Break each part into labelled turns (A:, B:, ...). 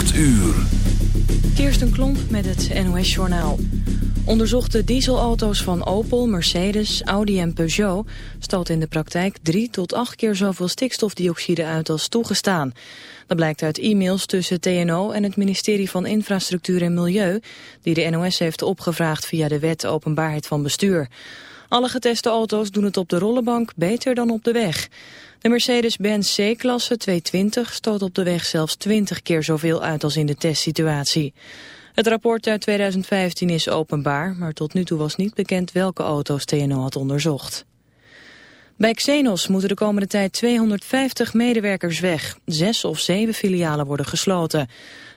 A: 8 uur.
B: Kirsten Klomp met het NOS-journaal. Onderzochte dieselauto's van Opel, Mercedes, Audi en Peugeot... stoten in de praktijk drie tot acht keer zoveel stikstofdioxide uit als toegestaan. Dat blijkt uit e-mails tussen TNO en het ministerie van Infrastructuur en Milieu... die de NOS heeft opgevraagd via de wet openbaarheid van bestuur. Alle geteste auto's doen het op de rollenbank beter dan op de weg. De Mercedes-Benz C-klasse 220 stoot op de weg zelfs 20 keer zoveel uit als in de testsituatie. Het rapport uit 2015 is openbaar, maar tot nu toe was niet bekend welke auto's TNO had onderzocht. Bij Xenos moeten de komende tijd 250 medewerkers weg. Zes of zeven filialen worden gesloten.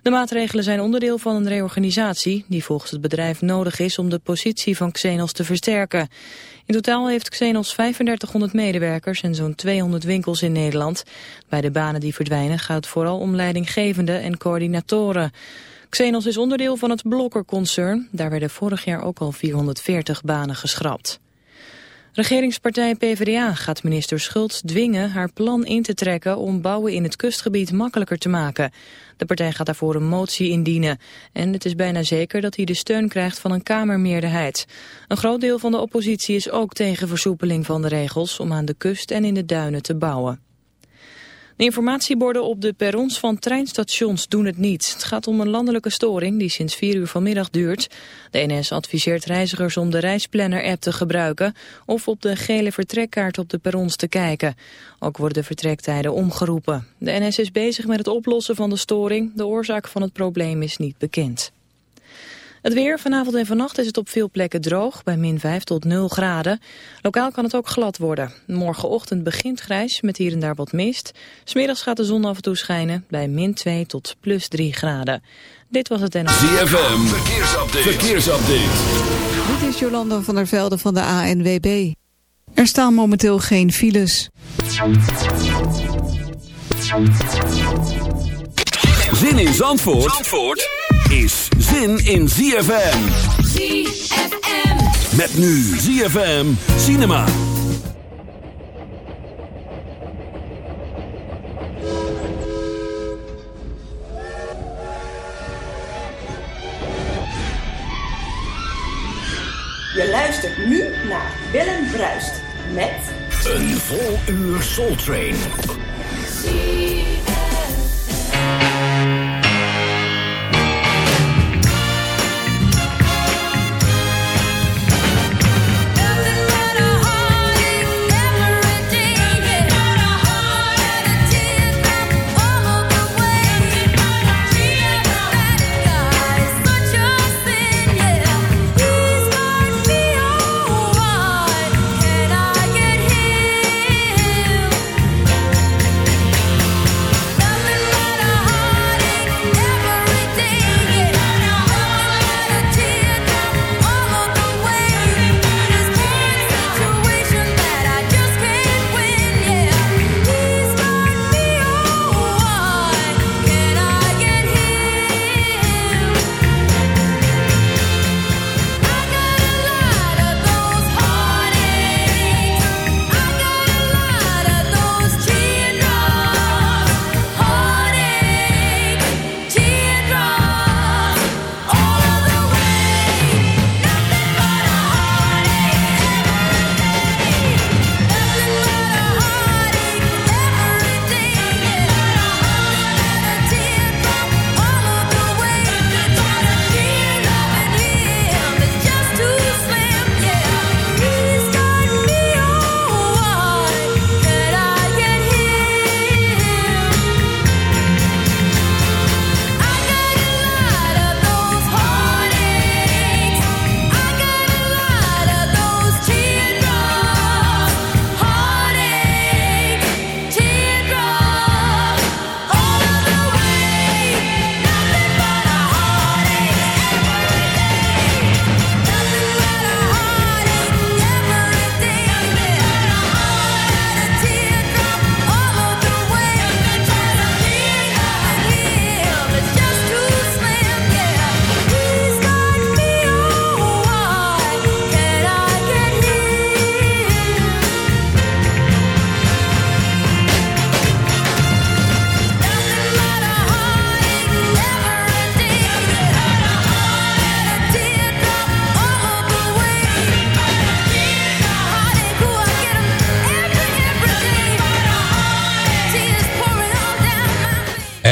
B: De maatregelen zijn onderdeel van een reorganisatie die volgens het bedrijf nodig is om de positie van Xenos te versterken. In totaal heeft Xenos 3500 medewerkers en zo'n 200 winkels in Nederland. Bij de banen die verdwijnen gaat het vooral om leidinggevenden en coördinatoren. Xenos is onderdeel van het Blokker-concern. Daar werden vorig jaar ook al 440 banen geschrapt. Regeringspartij PvdA gaat minister Schultz dwingen haar plan in te trekken om bouwen in het kustgebied makkelijker te maken. De partij gaat daarvoor een motie indienen. En het is bijna zeker dat hij de steun krijgt van een Kamermeerderheid. Een groot deel van de oppositie is ook tegen versoepeling van de regels om aan de kust en in de duinen te bouwen. De informatieborden op de perrons van treinstations doen het niet. Het gaat om een landelijke storing die sinds 4 uur vanmiddag duurt. De NS adviseert reizigers om de reisplanner-app te gebruiken... of op de gele vertrekkaart op de perrons te kijken. Ook worden de vertrektijden omgeroepen. De NS is bezig met het oplossen van de storing. De oorzaak van het probleem is niet bekend. Het weer, vanavond en vannacht is het op veel plekken droog, bij min 5 tot 0 graden. Lokaal kan het ook glad worden. Morgenochtend begint grijs, met hier en daar wat mist. Smiddags gaat de zon af en toe schijnen, bij min 2 tot plus 3 graden. Dit was het en...
A: ZFM, verkeersupdate. verkeersupdate.
C: Dit is Jolanda van der Velde van de ANWB. Er staan momenteel geen files.
A: Zin in Zandvoort? Zandvoort? Is zin in ZFM.
D: ZFM.
A: Met nu ZFM Cinema.
E: Je luistert nu naar Willem Bruist met...
A: Een vol uur Soul Train.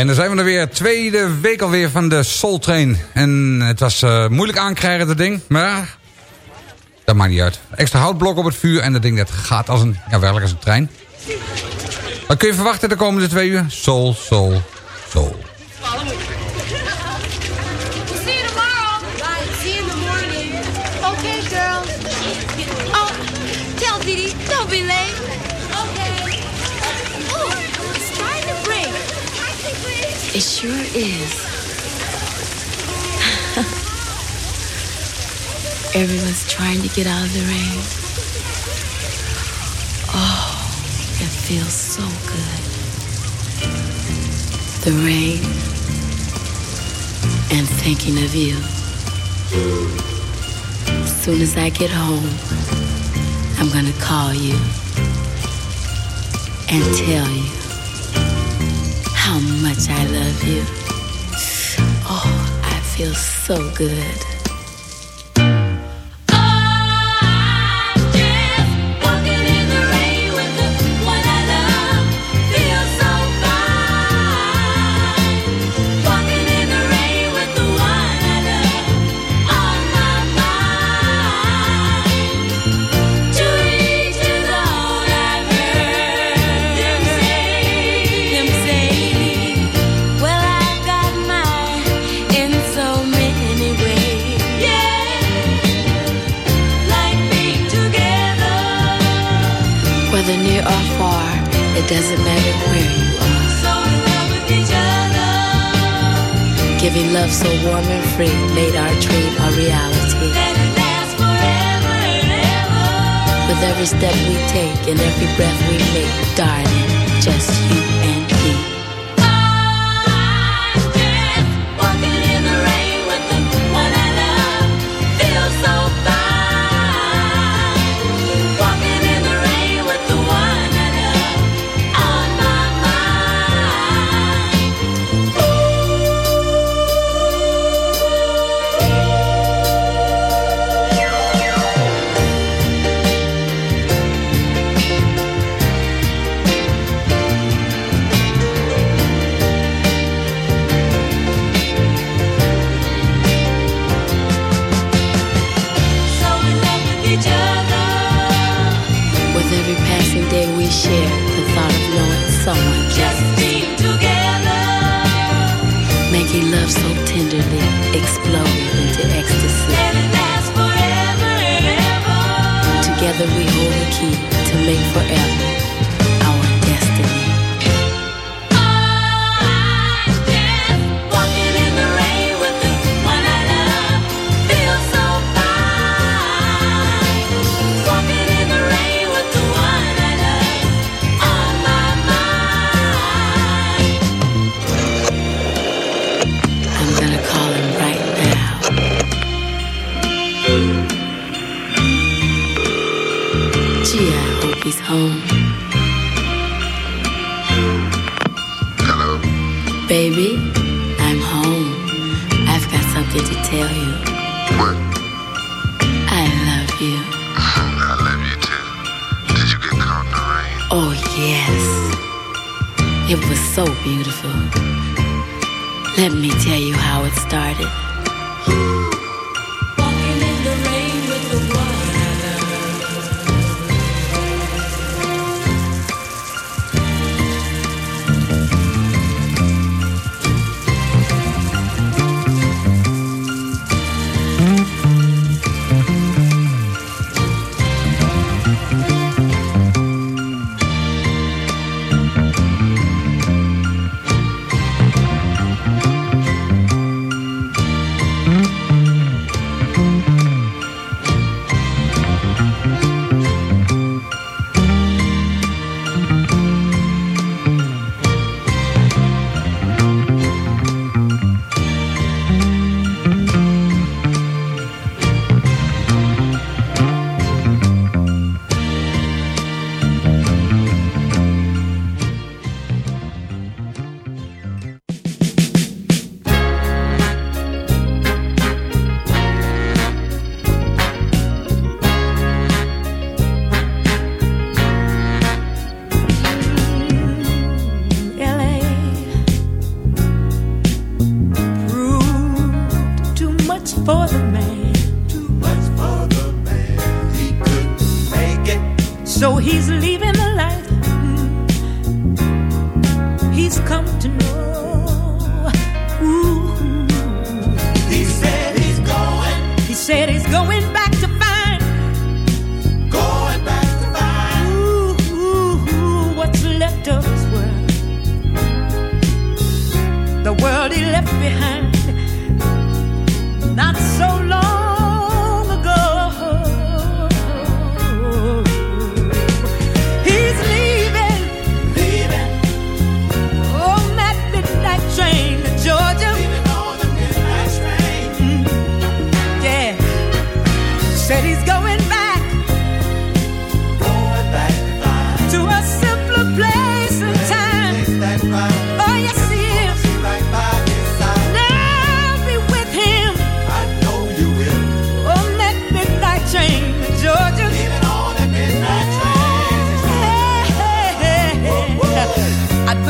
D: En dan zijn we er weer, tweede week alweer van de Soul Train. En het was uh, moeilijk aankrijgen, dat ding. Maar dat maakt niet uit. Extra houtblok op het vuur en dat ding dat gaat als een, ja, werkelijk als een trein. Wat kun je verwachten de komende twee uur? Soul, soul, soul.
F: Don't be late. It sure is. Everyone's trying to get out of the rain. Oh, it feels so good. The rain and thinking of you. As soon as I get home, I'm gonna call you and tell you how much I love you. Oh, I feel so good. Doesn't matter where you are. So in love with each other. Giving love so warm and free made our dream a reality. Let it last forever and ever. With every step we take and every breath we make, darling, just you and me.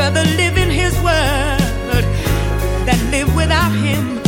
F: rather live in His Word than live without Him.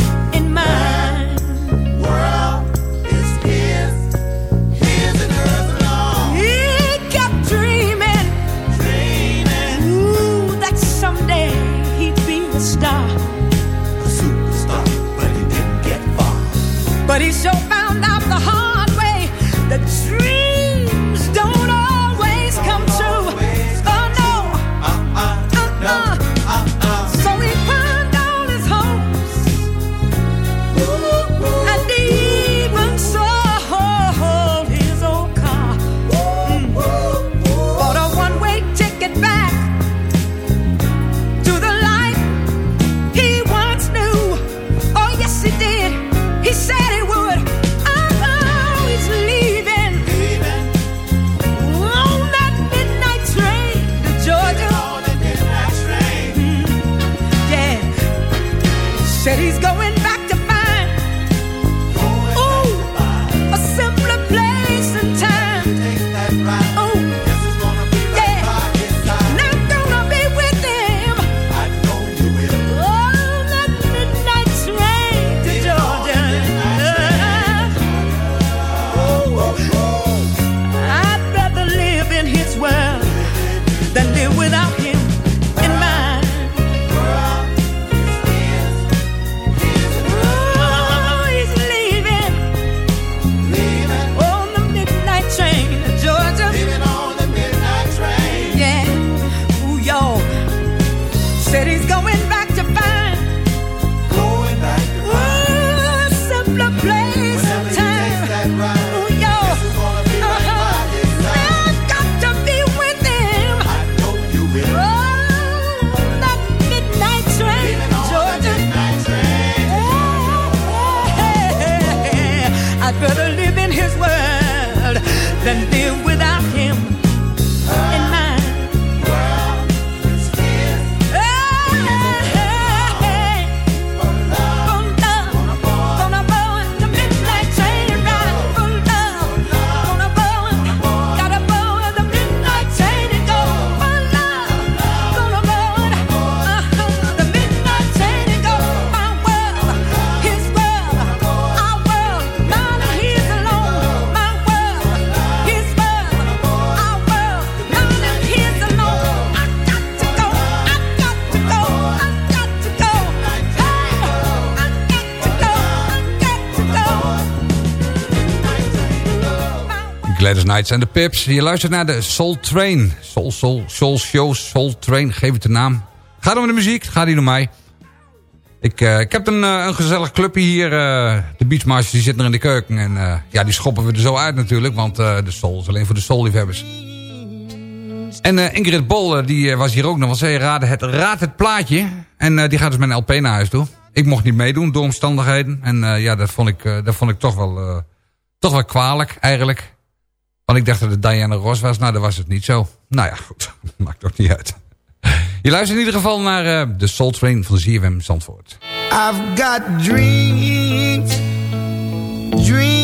G: Nights and
F: the
D: Pips. Je luistert naar de Soul Train. Soul, Soul, Soul Show, Soul Train, geef het de naam. Ga dan met de muziek, ga die door mij. Ik, eh, ik heb een, eh, een gezellig clubje hier. Eh, de Beachmasters die zitten er in de keuken. En ja, die schoppen we er zo uit natuurlijk. Want de soul is alleen voor de soul-liefhebbers. En Ingrid Bol, die was hier ook nog. Want zij het, raad het plaatje. En die gaat dus met een LP naar huis toe. Ik mocht niet meedoen door omstandigheden. En ja, dat vond ik, dat vond ik toch, wel, toch wel kwalijk eigenlijk. Want ik dacht dat het Diana Ross was. Nou, dat was het niet zo. Nou ja, goed. Maakt ook niet uit. Je luistert in ieder geval naar eh, de Soul Train van ZFM Zandvoort.
H: I've got dreams. Dreams.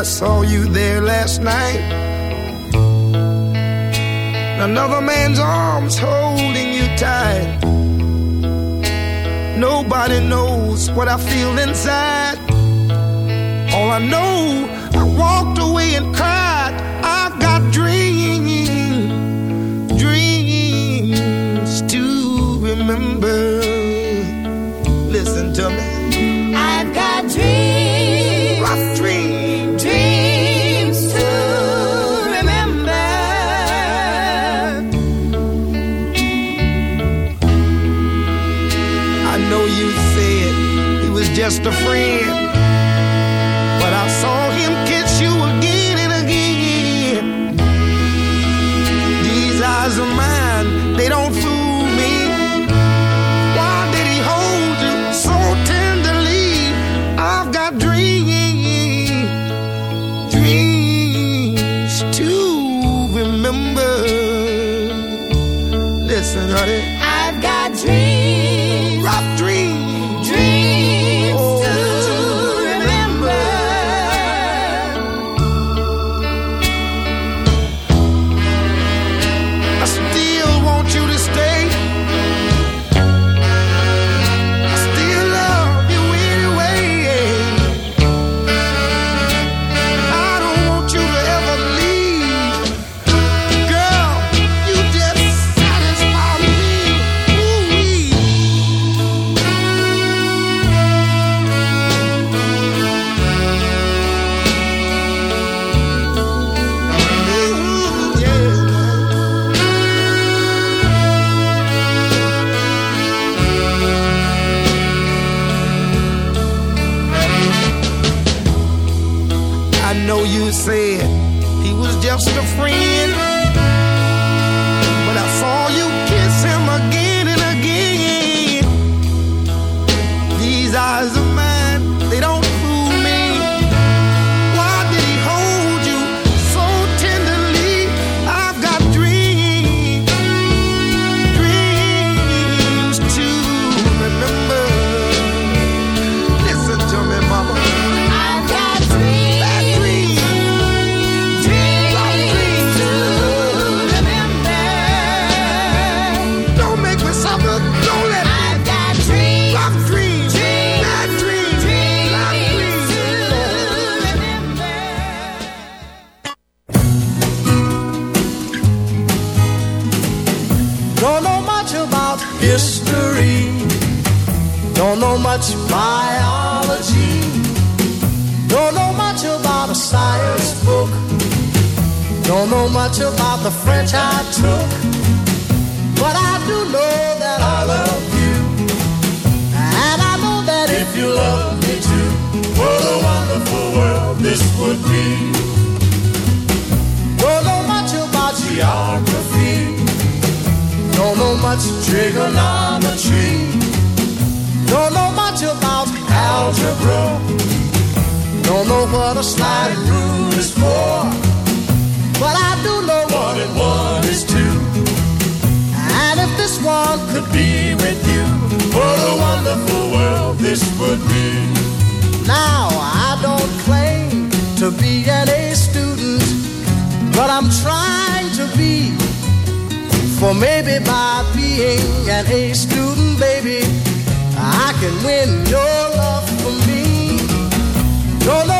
H: I saw you there last night. Another man's arms holding you tight. Nobody knows what I feel inside. All I know, I walked away and cried. I've got dreams, dreams to remember. Just a friend. A
I: slide rule is for. But I do know one and one is two. And if this one could be with you, what a wonderful world this would be. Now, I don't claim to be an A student, but I'm trying to be. For maybe by being an A student, baby, I can win your love for me. Much about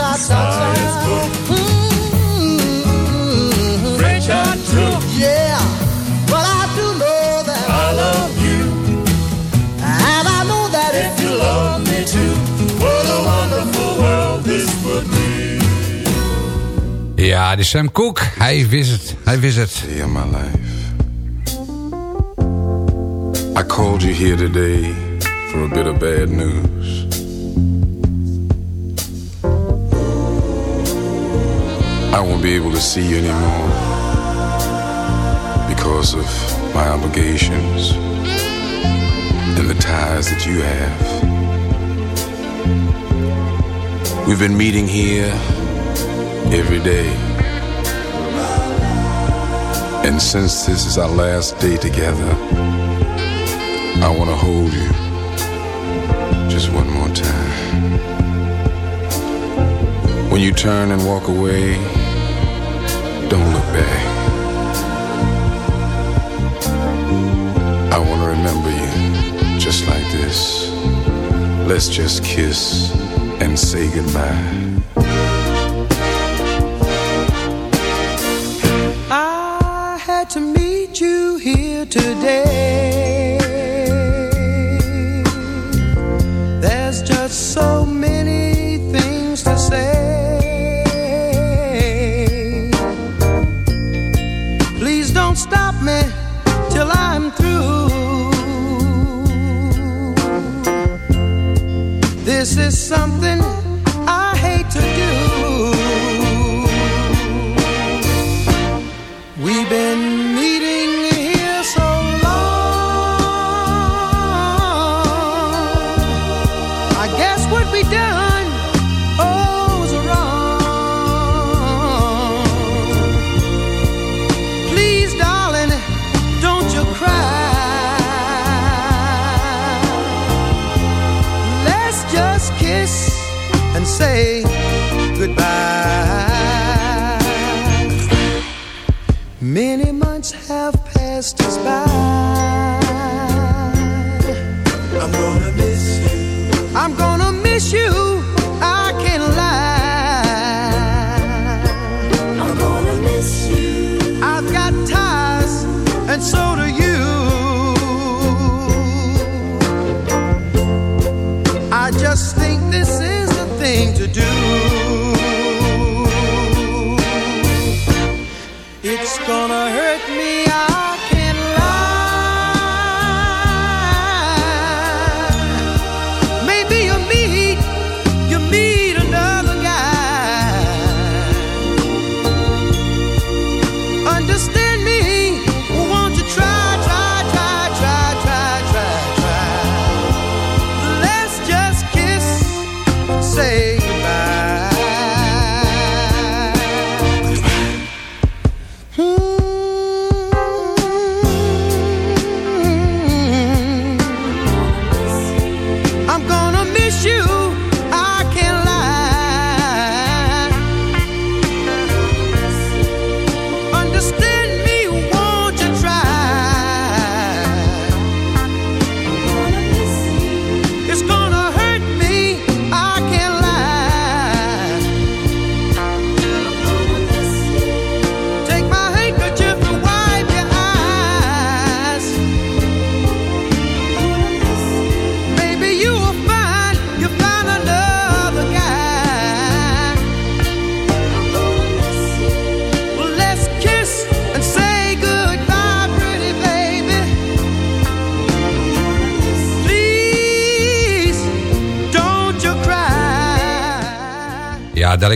I: Ta ta. French I took. Yeah, but I do know that I love you, and I know that if you love me too, what a wonderful world this would be.
D: Ja, die Sam Cooke, hij wist het. Hij wist het.
J: of my life. I called you here today for a bit of bad news. I won't be able to see you anymore because of my obligations and the ties that you have. We've been meeting here every day. And since this is our last day together, I want to hold you just one more time. When you turn and walk away, don't look back. I want to remember you just like this. Let's just kiss and say goodbye.
K: I had to meet you here today.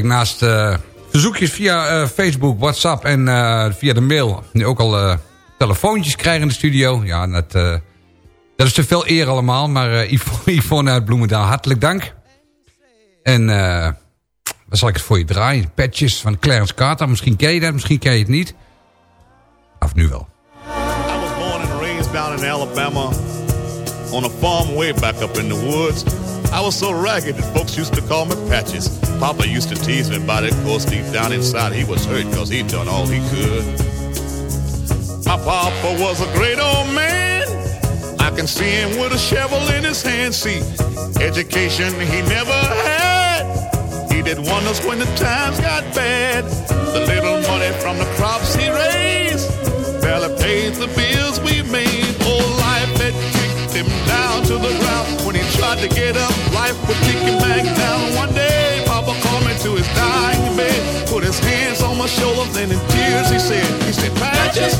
D: Naast eh, verzoekjes via eh, Facebook, WhatsApp en eh, via de mail... nu ook al telefoontjes krijg in de studio. Ja, dat, dat is te veel eer allemaal. Maar Yvonne, uit Bloemendaal, hartelijk dank. En wat zal ik het voor je draaien? Patches van Clarence Carter. Misschien ken je dat, misschien ken je het niet. Of nu wel.
L: I was born and raised down in Alabama on a farm way back up in the woods. I was so ragged that folks used to call me Patches. Papa used to tease me about it, of course, deep down inside he was hurt because he'd done all he could. My papa was a great old man. I can see him with a shovel in his hand. See, education he never had. He did wonders when the times got bad. The little money from the crops he raised barely paid the bills we made. Oh, life had kicked him down to the ground. When he tried to get up, life would kick him back down. One day, Papa called me to his dying bed, put his hands on my shoulders, and in tears he said, he said, Patches,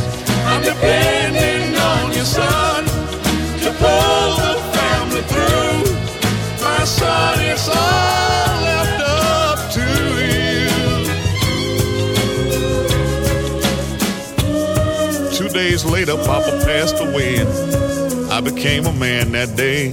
L: I'm depending on you, son, to pull the family through. My son son, it's all left up to you. Two days later, Papa passed away, and I became a man that day.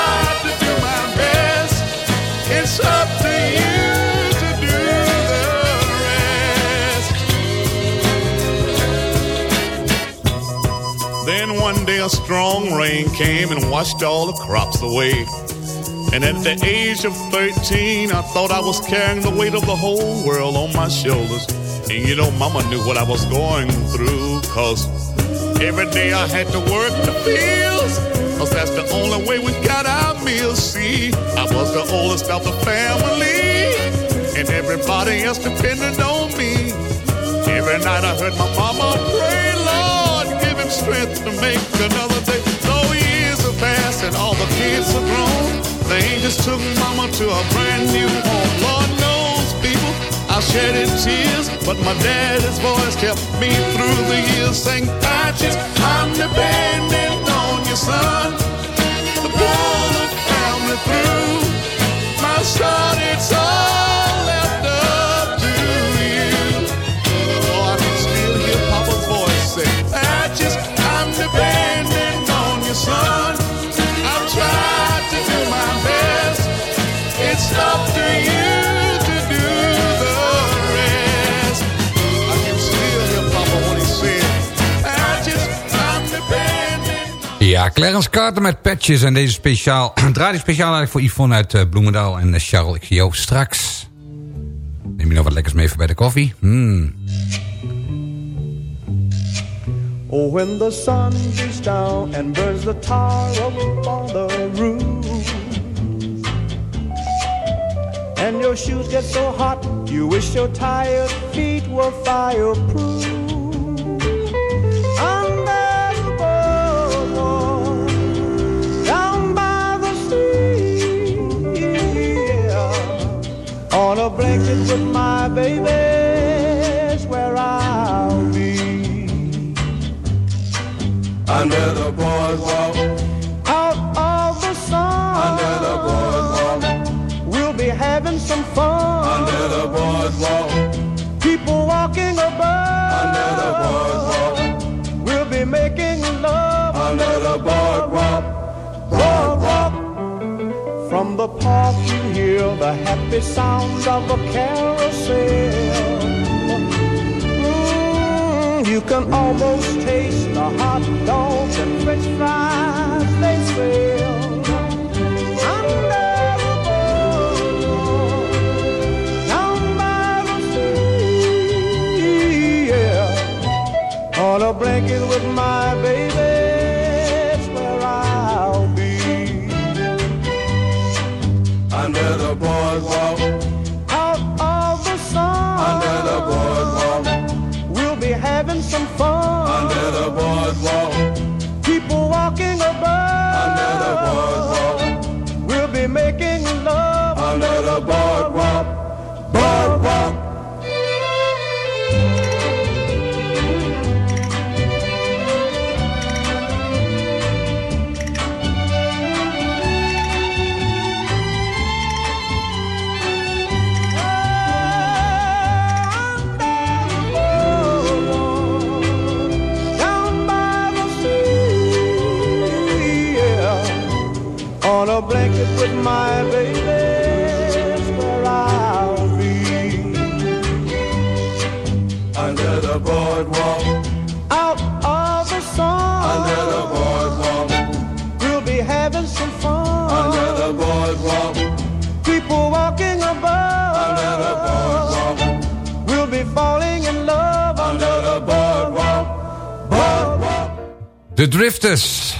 L: a strong rain came and washed all the crops away. And at the age of 13, I thought I was carrying the weight of the whole world on my shoulders. And you know, Mama knew what I was going through, cause every day I had to work the fields. Cause that's the only way we got our meals. See, I was the oldest of the family, and everybody else depended on me. Every night I heard my mama pray, Lord, give him strength to make another day. Though years have passed and all the kids are grown, they just took mama to a brand new home. Lord knows, people, I shedded tears, but my daddy's voice kept me through the years, saying, Patches, I'm depending on you, son. To pull the family through. My son, it's all left up to you. Oh, I can still hear Papa's voice say, Patches, I'm depending on you, son. I've tried
D: Ja, Clarence Carter met Patches. En deze speciaal, draai speciaal eigenlijk voor Yvonne uit eh, Bloemendaal en eh, Charles. Ik zie jou straks. Neem je nog wat lekkers mee voor bij de koffie? Hmm.
G: Oh, when the sun beats down and burns the tar up on the roof, and your shoes get so hot, you wish your tired feet were fireproof. On a blanket with my baby's where I'll be.
M: Under the boardwalk,
G: out of the sun.
M: Under the boardwalk.
G: We'll be having some fun.
M: under the boardwalk,
G: People walking above.
M: under the boardwalk,
G: We'll be making love.
M: under the boardwalk,
G: Boardwalk. From the park you hear the happy sounds of a carousel. Mm, you can almost taste the hot dogs and french fries they sell. On a blanket with my baby, sound of.
D: De Drifters.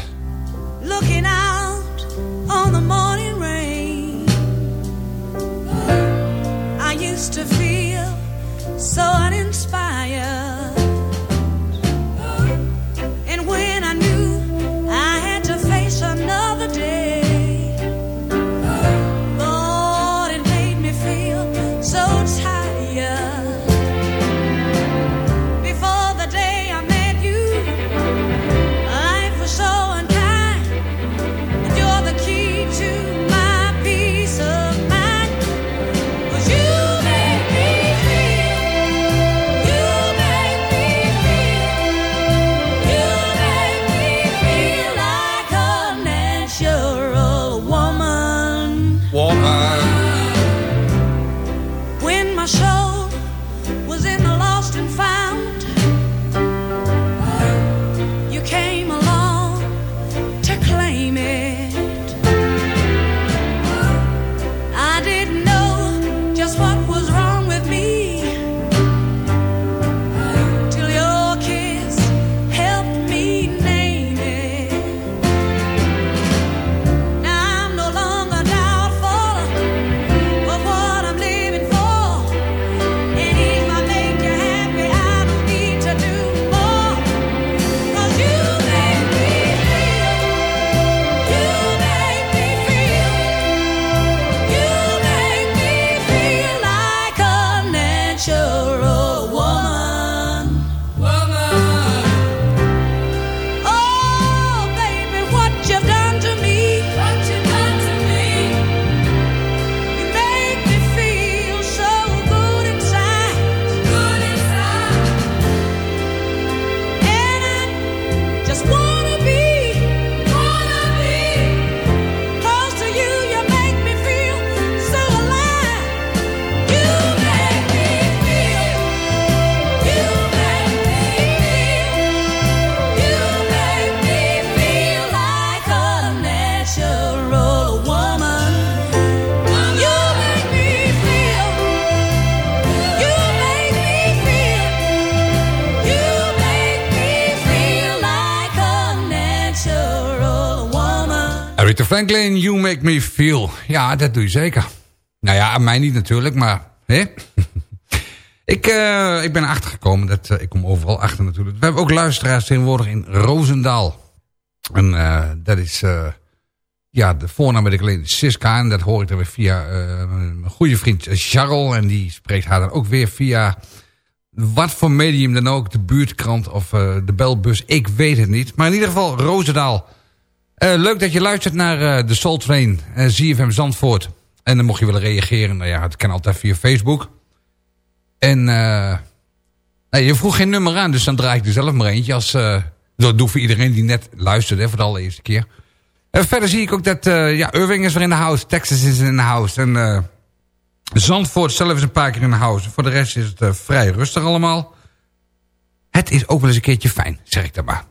D: Franklin, You Make Me Feel. Ja, dat doe je zeker. Nou ja, mij niet natuurlijk, maar... Hè? ik, eh, ik ben achtergekomen. Dat, eh, ik kom overal achter natuurlijk. We hebben ook luisteraars tegenwoordig in Roosendaal. En eh, dat is... ja, de voornaam weet ik alleen Siska. En dat hoor ik dan weer via mijn goede vriend Charles. En die spreekt haar dan ook weer via... Wat voor medium dan ook. De buurtkrant of de belbus. Ik weet het niet. Maar in ieder geval Roosendaal. Eh, leuk dat je luistert naar eh, de Soul Train, ZFM Zandvoort. En dan mocht je willen reageren, nou ja, het kan altijd via Facebook. En eh, je vroeg geen nummer aan, dus dan draai ik er zelf maar eentje. Als, eh, dat doe ik voor iedereen die net luisterde, voor de allereerste keer. En verder zie ik ook dat eh, ja, Irving is weer in de house, Texas is in de house. En eh, Zandvoort zelf is een paar keer in de house. Voor de rest is het eh, vrij rustig allemaal. Het is ook wel eens een keertje fijn, zeg ik dan maar.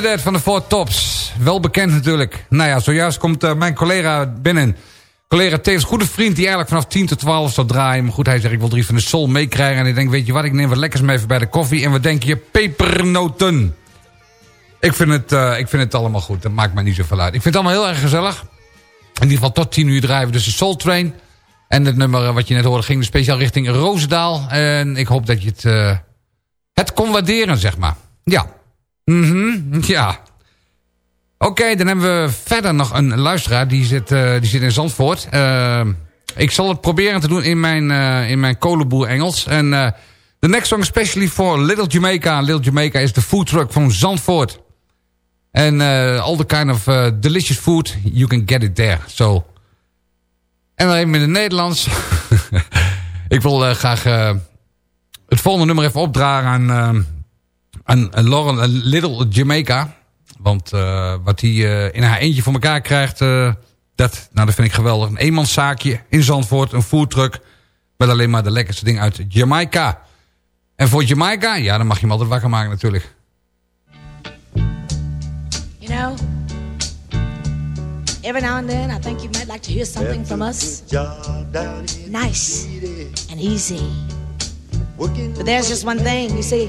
D: Bernadette van de Four Tops. Wel bekend natuurlijk. Nou ja, zojuist komt eh, mijn collega binnen. Collega tevens goede vriend die eigenlijk vanaf 10 tot 12 zou draaien. Maar goed, hij zegt ik wil drie van de Soul meekrijgen. En ik denk, weet je wat, ik neem wat lekkers mee even bij de koffie. En wat denk je? Pepernoten. Ik vind, het, eh, ik vind het allemaal goed. Dat maakt mij niet zoveel uit. Ik vind het allemaal heel erg gezellig. In ieder geval tot 10 uur draaien dus de Soul Train. En het nummer eh, wat je net hoorde ging speciaal richting Roosendaal. En ik hoop dat je het, het kon waarderen, zeg maar. Ja. Mhm, ja. Oké, dan hebben we verder nog een luisteraar. Die zit, eh, die zit in Zandvoort. Eh, ik zal het proberen te doen in mijn, eh, in mijn kolenboer Engels. En the next song especially for Little Jamaica. Little Jamaica is de food truck van Zandvoort. En all the kind of delicious food, you can get it there. So. En dan even in het Nederlands. ik wil graag het volgende nummer even opdragen aan, aan, aan Lauren eh, Little Jamaica. Want eh, wat hij eh, in haar eentje voor elkaar krijgt, eh, dat, nou, dat vind ik geweldig. Een eenmanszaakje in Zandvoort, een foodtruck. Met alleen maar de lekkerste dingen uit Jamaica. En voor Jamaica, ja, dan mag je hem altijd wakker maken natuurlijk.
F: You know, every now and then I think you might like to hear something from us. Nice and easy. But there's just one thing, you see,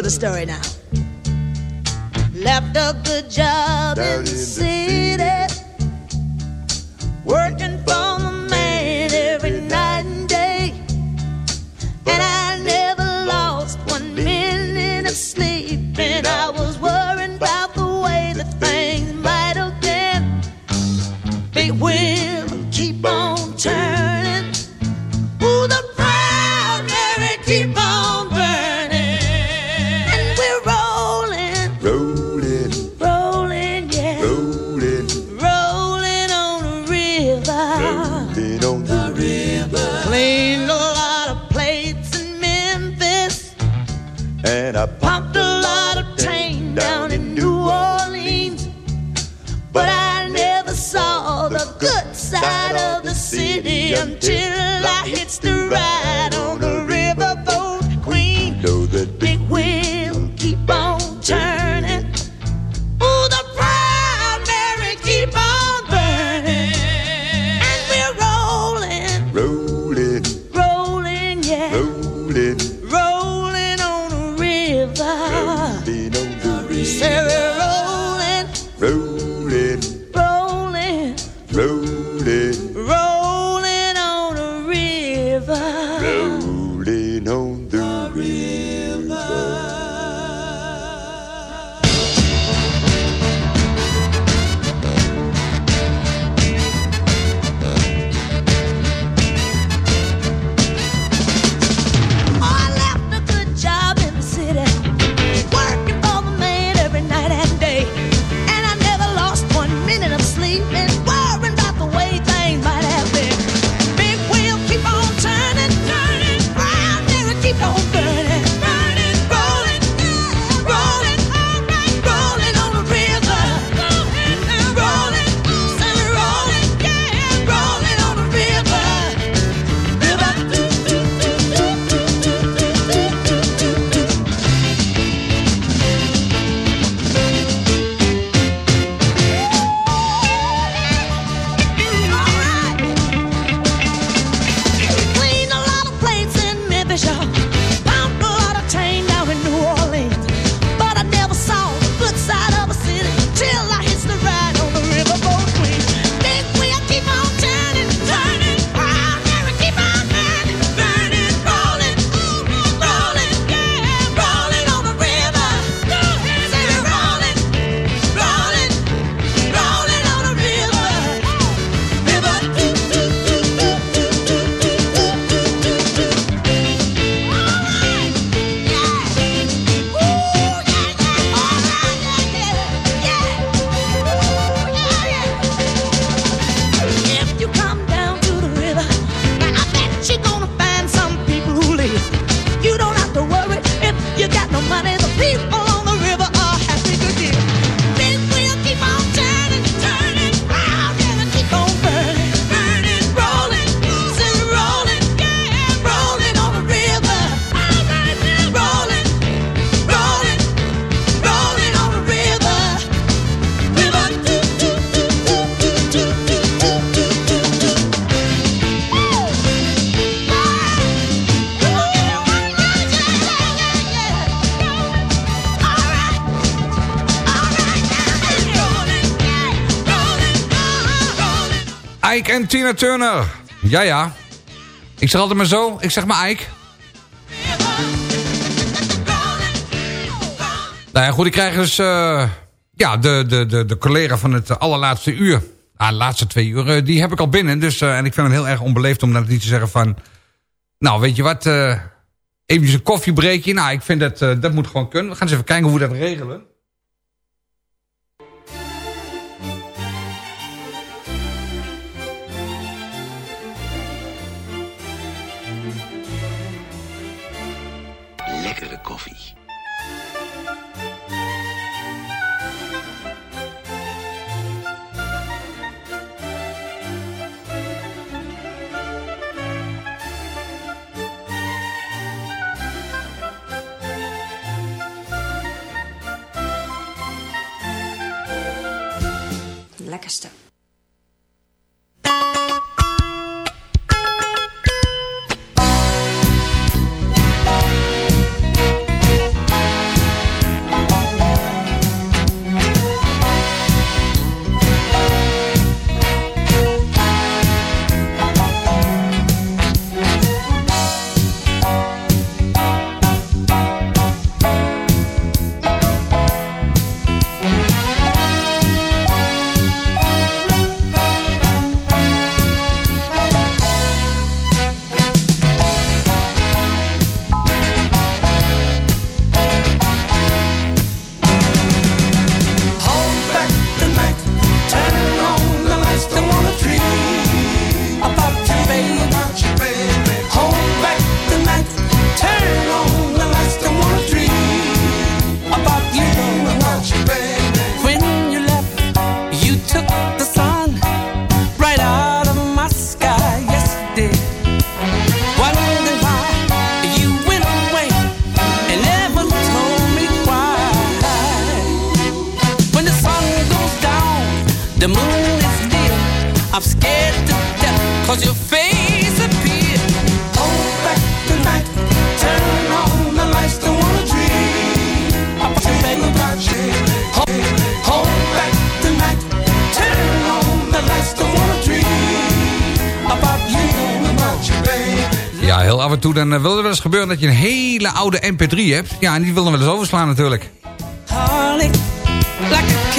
F: to the story now. Left a good job in the city, working
D: necessary Tina Turner. Ja, ja. Ik zeg altijd maar zo. Ik zeg maar Ike. Nou ja, goed. Ik krijg dus eh, ja, de, de, de, de collega van het allerlaatste uur. Ah, de laatste twee uur. eh, die heb ik al binnen. Dus, eh, en ik vind het heel erg onbeleefd om dan niet te zeggen van... Nou, weet je wat... even een koffiebreekje. Nou, ik vind dat, dat moet gewoon kunnen. We gaan eens even kijken hoe we dat regelen. Wel eens gebeuren dat je een hele oude mp3 hebt. Ja, en die wil dan wel eens overslaan natuurlijk.
K: Like a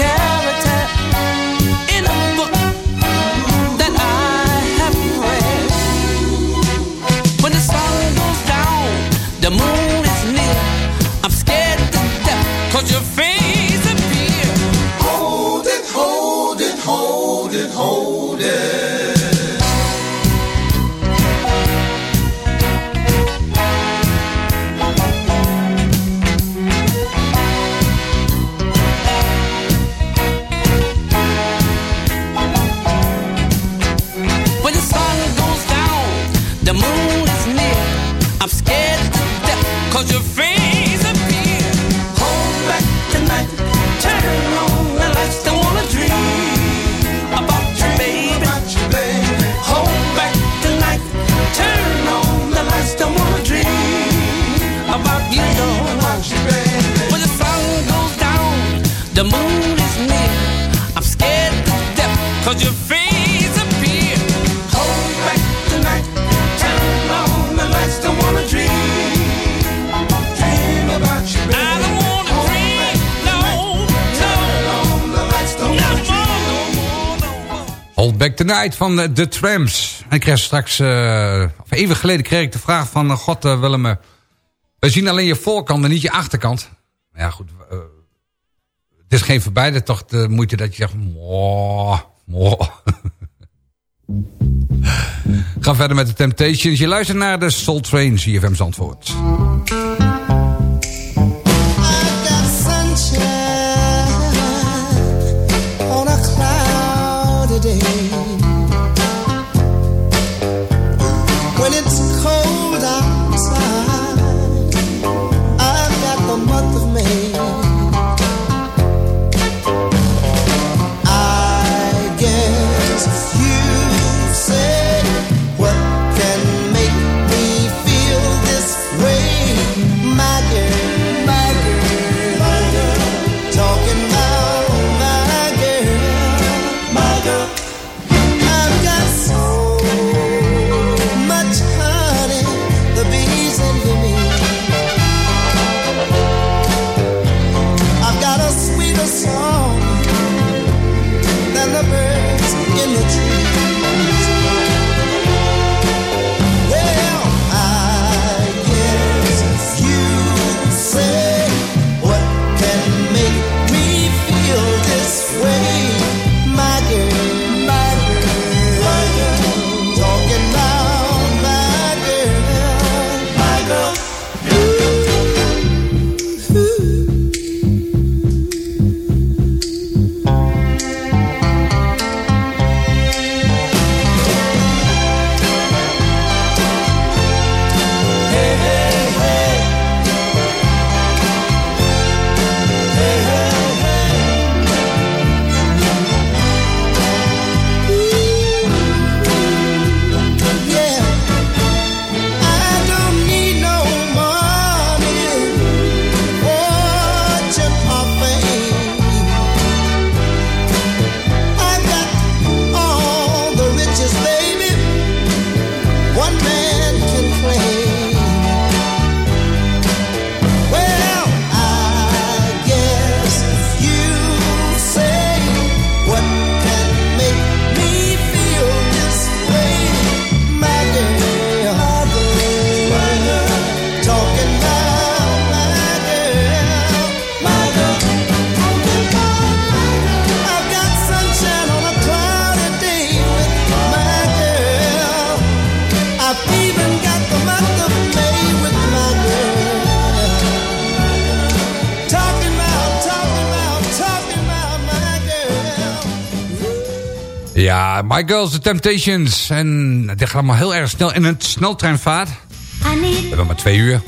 D: Van de, de Trams. En ik kreeg straks, eh, of even geleden kreeg ik de vraag van... eh, God eh, Willem, eh, we zien alleen je voorkant en niet je achterkant. Ja goed, eh, het is geen verbeide toch de moeite dat je zegt... Moh, moh. Gaan verder met de Temptations. Je luistert naar de Soul Train, CFM Zandvoort.
N: Ja, My Girls, The Temptations. En dit gaat allemaal heel erg snel in een sneltreinvaart. We hebben maar twee uur.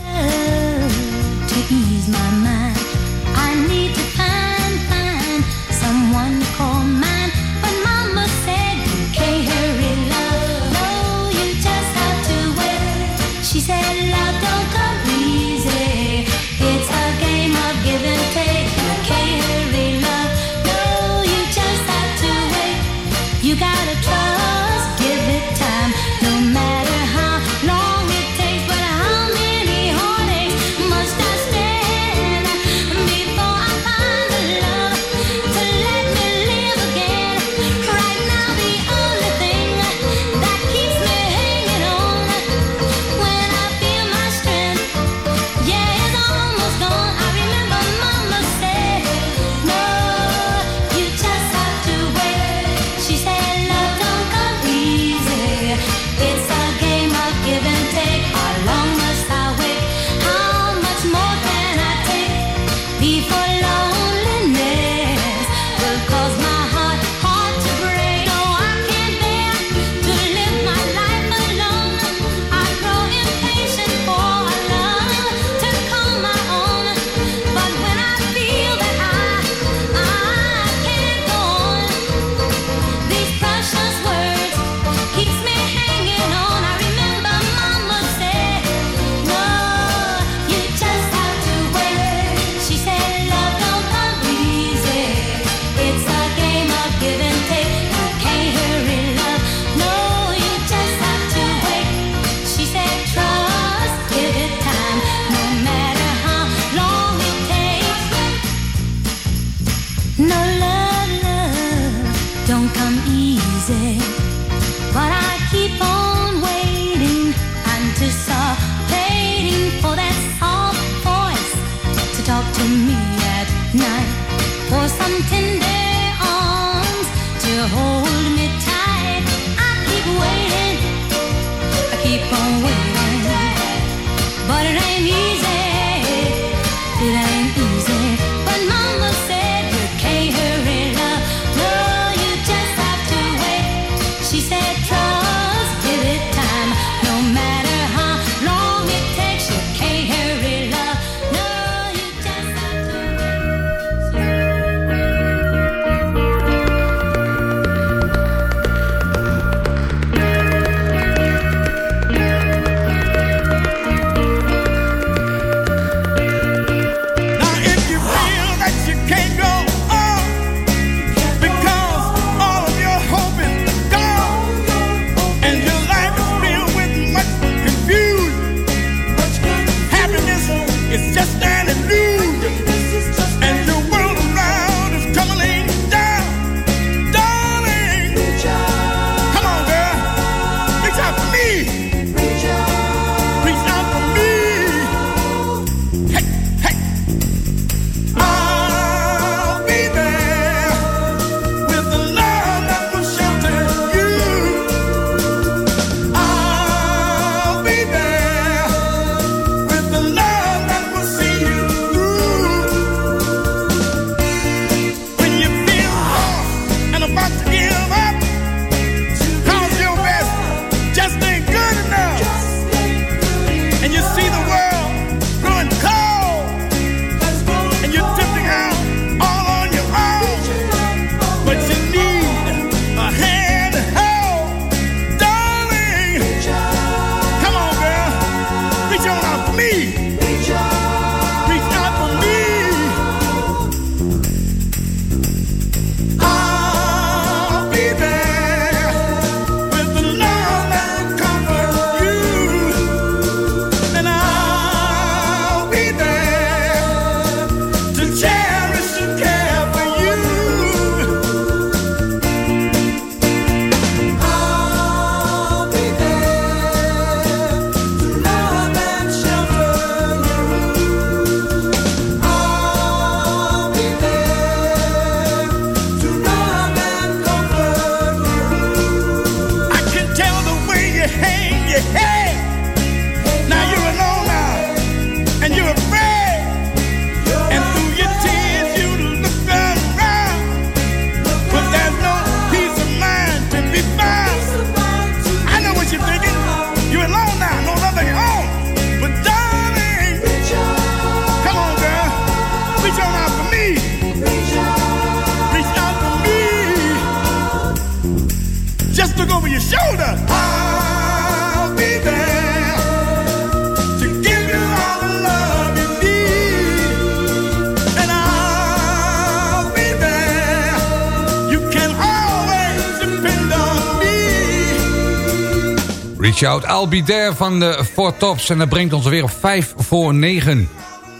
O: Reach Out,
D: van de Four Tops. En dat brengt ons weer op 5 voor 9.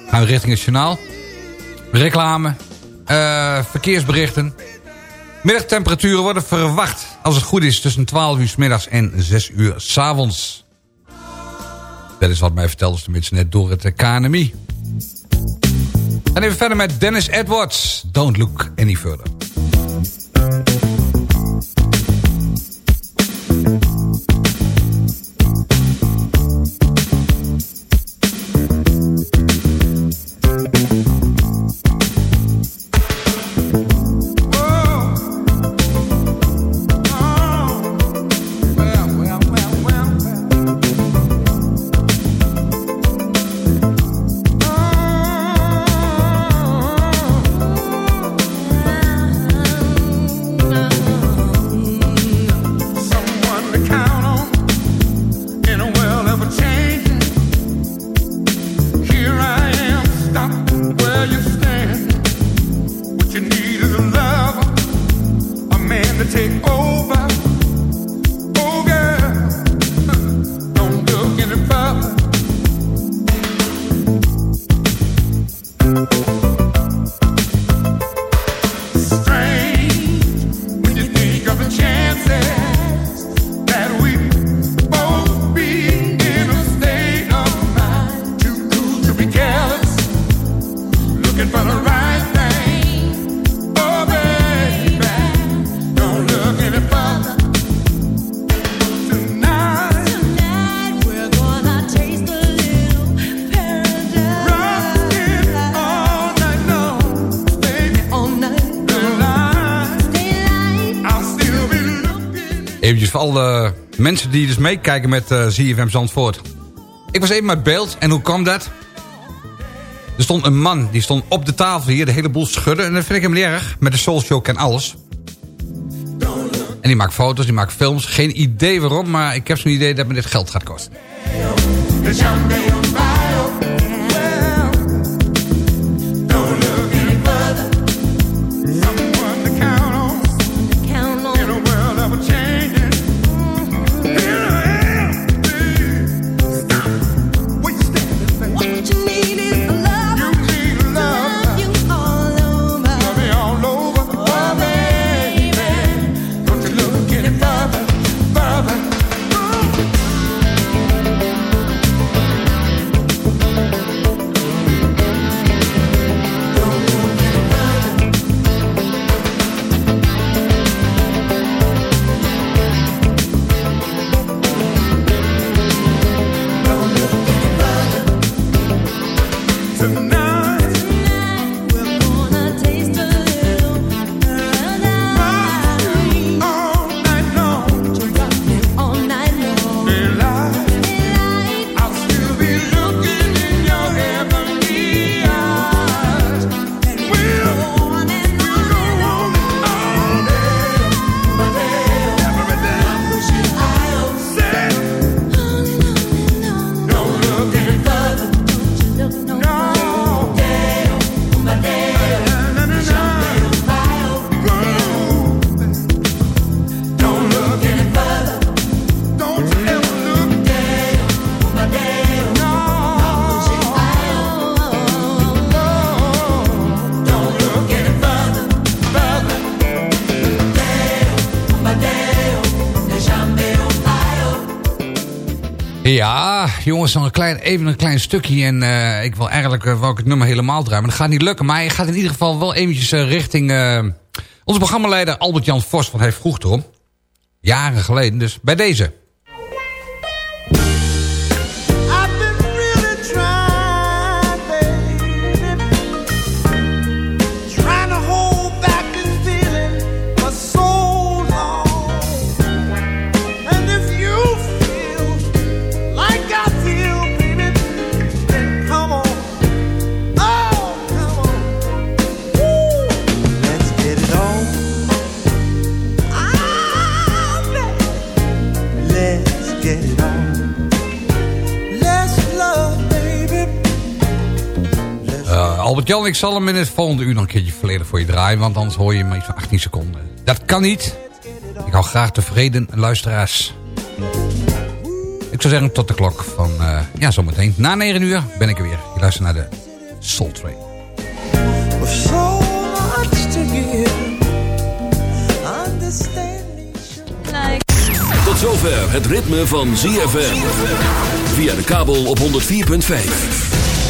D: Gaan we richting het journaal. Reclame. eh, verkeersberichten. Middagtemperaturen worden verwacht, als het goed is, tussen 12 uur 's middags en 6 uur 's avonds. Dat is wat mij vertelde ze tenminste net door het KNMI. En even verder met Dennis Edwards. Don't look any further. Eventjes voor alle mensen die dus meekijken met eh ZFM Zandvoort. Ik was even met beeld en hoe kwam dat? Er stond een man, die stond op de tafel hier de hele boel schudden. En dat vind ik hem niet erg, met de Soul Show en alles. En die maakt foto's, die maakt films. Geen idee waarom, maar ik heb zo'n idee dat me dit geld gaat kosten. Ja, jongens, nog een klein, even een klein stukje. En eh, ik wil eigenlijk uh, het nummer helemaal draaien. Maar dat gaat niet lukken. Maar hij gaat in ieder geval wel eventjes eh, richting onze programmaleider Albert-Jan Vos. Want hij vroeg erom. Jaren geleden. Dus bij deze. Albert-Jan, ik zal hem in het volgende uur nog een keertje volledig voor je draaien. Want anders hoor je hem iets van 18 seconden. Dat kan niet. Ik hou graag tevreden luisteraars. Ik zou zeggen tot de klok van, eh, ja zometeen. Na 9 uur ben ik er weer. Je luistert naar de Soul Train.
A: Tot zover het ritme van ZFM. Via de kabel op 104.5.